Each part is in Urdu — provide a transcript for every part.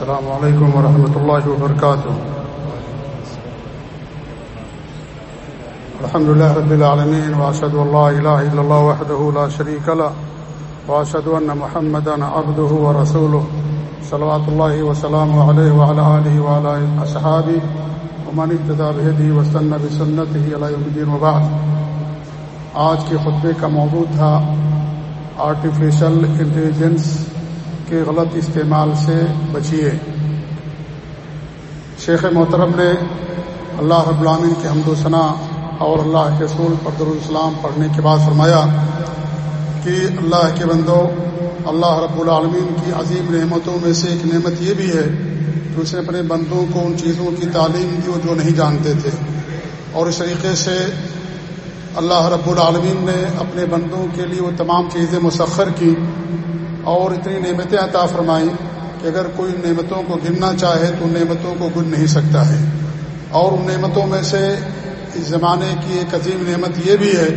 السلام علیکم ورحمۃ اللہ وبرکاتہ الحمد لله رب العالمين واشهد ان لا اله الا الله وحده لا شريك له واشهد ان محمدا عبده ورسوله، صلوات الله وسلامه عليه وعلى اله وعلى اصحابه ومن اهتدى بهديه واستنى بسنته الى يوم الدين وبعد. آج کے خطبے کا موضوع تھا آرٹیفیشل انٹیلیجنس کے غلط استعمال سے بچیے۔ شیخ محترم نے اللہ رب العامن کے حمد و ثناء اور اللہ کے رسول پر الاسلام پڑھنے کے بعد فرمایا کہ اللہ کے بندو، اللہ رب العالمین کی عظیم نعمتوں میں سے ایک نعمت یہ بھی ہے کہ اس نے اپنے بندوں کو ان چیزوں کی تعلیم دی جو نہیں جانتے تھے۔ اور اس طریقے سے اللہ رب العالمین نے اپنے بندوں کے لیے وہ تمام چیزیں مسخر کی اور اتنی نعمتیں عطا فرمائیں کہ اگر کوئی نعمتوں کو گننا چاہے تو نعمتوں کو گن نہیں سکتا ہے۔ اور ان نعمتوں میں سے اس زمانے کی ایک عظیم نعمت یہ بھی ہے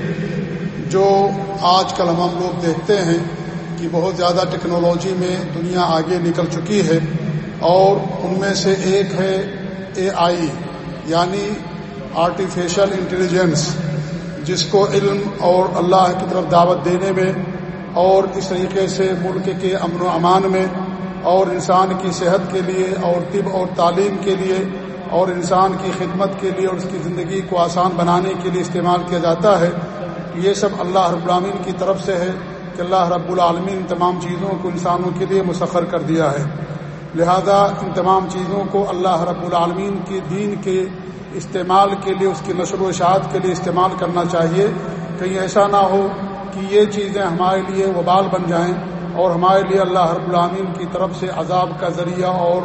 جو آج کل ہم لوگ دیکھتے ہیں کہ بہت زیادہ ٹیکنالوجی میں دنیا آگے نکل چکی ہے اور ان میں سے ایک ہے اے آئی یعنی آرٹیفیشل انٹیلیجنس جس کو علم اور اللہ کی طرف دعوت دینے میں اور اس طریقے سے ملک کے امن و امان میں اور انسان کی صحت کے لیے اور طب اور تعلیم کے لیے اور انسان کی خدمت کے لیے اور اس کی زندگی کو آسان بنانے کے لیے استعمال کیا جاتا ہے، یہ سب اللہ رب العالمین کی طرف سے ہے کہ اللہ رب العالمین ان تمام چیزوں کو انسانوں کے لیے مسخر کر دیا ہے۔ لہذا ان تمام چیزوں کو اللہ رب العالمین کے دین کے استعمال کے لیے، اس کی نشر و اشاعت کے لیے استعمال کرنا چاہیے۔ کہیں ایسا نہ ہو کہ یہ چیزیں ہمارے لیے وبال بن جائیں اور ہمارے لیے اللہ رب العامین کی طرف سے عذاب کا ذریعہ اور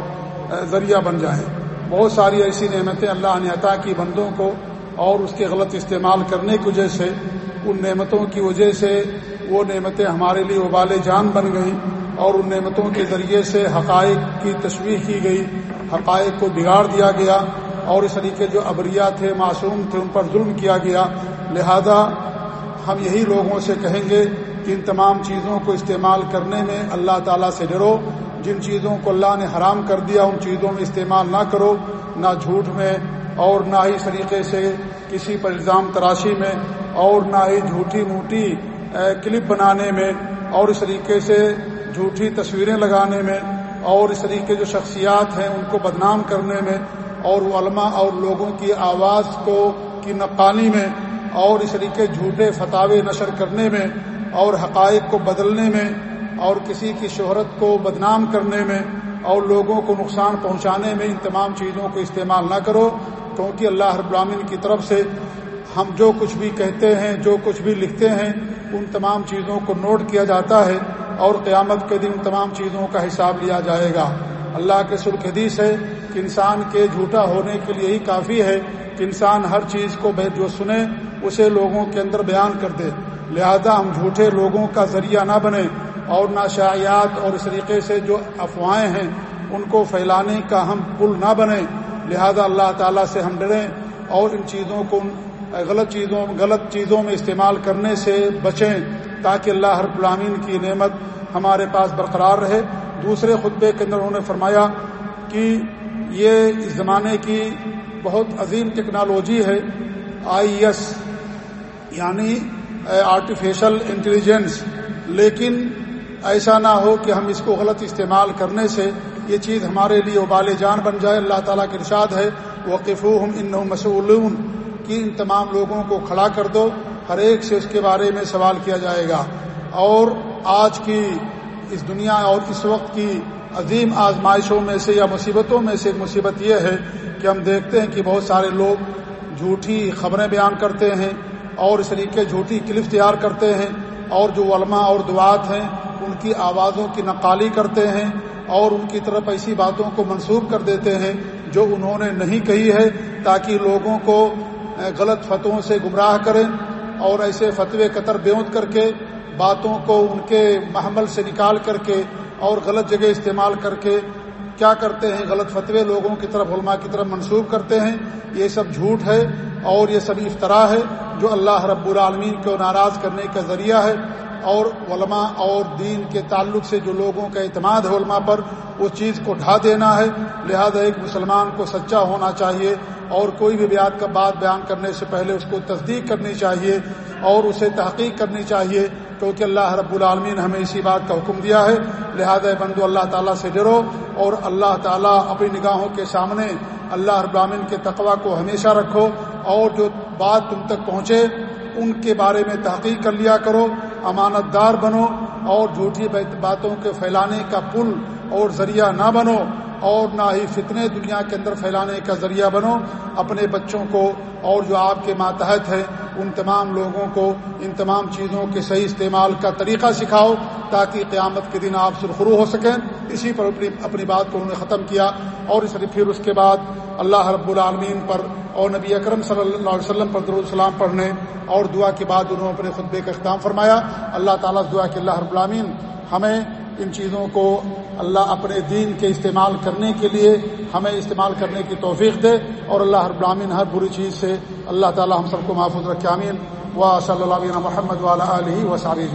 ذریعہ بن جائیں۔ بہت ساری ایسی نعمتیں اللہ نے عطا کی بندوں کو اور اس کے غلط استعمال کرنے کی وجہ سے۔ ان نعمتوں کی وجہ سے وہ نعمتیں ہمارے لیے وبال جان بن گئیں اور ان نعمتوں کے ذریعے سے حقائق کی تشویح کی گئی۔ حقائق کو بگاڑ دیا گیا اور اس طریقے جو ابریا تھے، معصوم تھے، ان پر ظلم کیا گیا۔ لہذا ہم یہی لوگوں سے کہیں گے کہ ان تمام چیزوں کو استعمال کرنے میں اللہ تعالیٰ سے ڈرو، جن چیزوں کو اللہ نے حرام کر دیا ان چیزوں میں استعمال نہ کرو، نہ جھوٹ میں اور نہ ہی طریقے سے کسی پر الزام تراشی میں اور نہ ہی جھوٹی موٹی کلپ بنانے میں اور اس طریقے سے جھوٹی تصویریں لگانے میں اور اس طریقے جو شخصیات ہیں ان کو بدنام کرنے میں اور علماء اور لوگوں کی آواز کو، کی نقالی میں اور اس طریقے جھوٹے فتوے نشر کرنے میں اور حقائق کو بدلنے میں اور کسی کی شہرت کو بدنام کرنے میں اور لوگوں کو نقصان پہنچانے میں ان تمام چیزوں کو استعمال نہ کرو کیونکہ اللہ رب العالمین کی طرف سے ہم جو کچھ بھی کہتے ہیں، جو کچھ بھی لکھتے ہیں، ان تمام چیزوں کو نوٹ کیا جاتا ہے اور قیامت کے دن تمام چیزوں کا حساب لیا جائے گا۔ اللہ کے سرخ حدیث ہے کہ انسان کے جھوٹا ہونے کے لیے ہی کافی ہے۔ کہ انسان ہر چیز کو جو سنے، اسے لوگوں کے اندر بیان کر دے۔ لہذا ہم جھوٹے لوگوں کا ذریعہ نہ بنے اور نہ شایات اور اس طریقے سے جو افواہیں ہیں، ان کو پھیلانے کا ہم پل نہ بنے لہذا اللہ تعالیٰ سے ہم ڈریں اور ان چیزوں کو، غلط چیزوں غلط چیزوں میں استعمال کرنے سے بچیں تاکہ اللہ ہر غلامین کی نعمت ہمارے پاس برقرار رہے۔ دوسرے خطبے کے اندر انہوں نے فرمایا کہ یہ اس زمانے کی بہت عظیم ٹیکنالوجی ہے، آئی ایس یعنی آرٹیفیشل انٹیلیجنس۔ لیکن ایسا نہ ہو کہ ہم اس کو غلط استعمال کرنے سے یہ چیز ہمارے لیے ابال جان بن جائے۔ اللہ تعالیٰ کے ارشاد ہے وقف ہم ان مسعلون کی ان تمام لوگوں کو کھڑا کر دو، ہر ایک سے اس کے بارے میں سوال کیا جائے گا۔ اور آج کی اس دنیا اور اس وقت کی عظیم آزمائشوں میں سے یا مصیبتوں میں سے ایک مصیبت یہ ہے کہ ہم دیکھتے ہیں کہ بہت سارے لوگ جھوٹی خبریں بیان کرتے ہیں اور اس طریقے جھوٹی کلف تیار کرتے ہیں اور جو علماء اور دعات ہیں ان کی آوازوں کی نقالی کرتے ہیں اور ان کی طرف ایسی باتوں کو منسوخ کر دیتے ہیں جو انہوں نے نہیں کہی ہے تاکہ لوگوں کو غلط فتووں سے گمراہ کریں اور ایسے فتوے قطر بیوت کر کے باتوں کو ان کے محمل سے نکال کر کے اور غلط جگہ استعمال کر کے کیا کرتے ہیں؟ غلط فتوے لوگوں کی طرف، علماء کی طرف منسوخ کرتے ہیں۔ یہ سب جھوٹ ہے اور یہ سب افطرا ہے جو اللہ رب العالمین کو ناراض کرنے کا ذریعہ ہے۔ اور علماء اور دین کے تعلق سے جو لوگوں کا اعتماد ہے علماء پر اس چیز کو ڈھا دینا ہے۔ لہذا ایک مسلمان کو سچا ہونا چاہیے اور کوئی بھی بیات کا بات بیان کرنے سے پہلے اس کو تصدیق کرنی چاہیے اور اسے تحقیق کرنی چاہیے۔ کیونکہ اللہ رب العالمین نے ہمیں اسی بات کا حکم دیا ہے۔ لہذا بندو، اللہ تعالیٰ سے ڈرو اور اللہ تعالیٰ اپنی نگاہوں کے سامنے اللہ رب العالمین کے تقوا کو ہمیشہ رکھو اور جو بات تم تک پہنچے ان کے بارے میں تحقیق کر لیا کرو امانت دار بنو اور جھوٹی باتوں کے پھیلانے کا پل اور ذریعہ نہ بنو۔ اور نہ ہی فتنے دنیا کے اندر پھیلانے کا ذریعہ بنو۔ اپنے بچوں کو اور جو آپ کے ماتحت ہیں، ان تمام لوگوں کو ان تمام چیزوں کے صحیح استعمال کا طریقہ سکھاؤ تاکہ قیامت کے دن آپ سرخرو ہو سکیں۔ اسی پر اپنی اپنی بات کو انہوں نے ختم کیا۔ اور اس پھر اس کے بعد اللہ رب العالمین پر اور نبی اکرم صلی اللہ علیہ وسلم پر السلام پڑھنے اور دعا کے بعد انہوں نے اپنے خطبے کا اختتام فرمایا۔ اللہ تعالیٰ دعا کہ اللہ رب العالمین ہمیں ان چیزوں کو اللہ اپنے دین کے استعمال کرنے کے لیے ہمیں استعمال کرنے کی توفیق دے اور اللہ ہر برامین ہر بری چیز سے اللہ تعالی ہم سب کو محفوظ رکھے امین و صلی اللہ علیہ محمد والا علیہ و سعید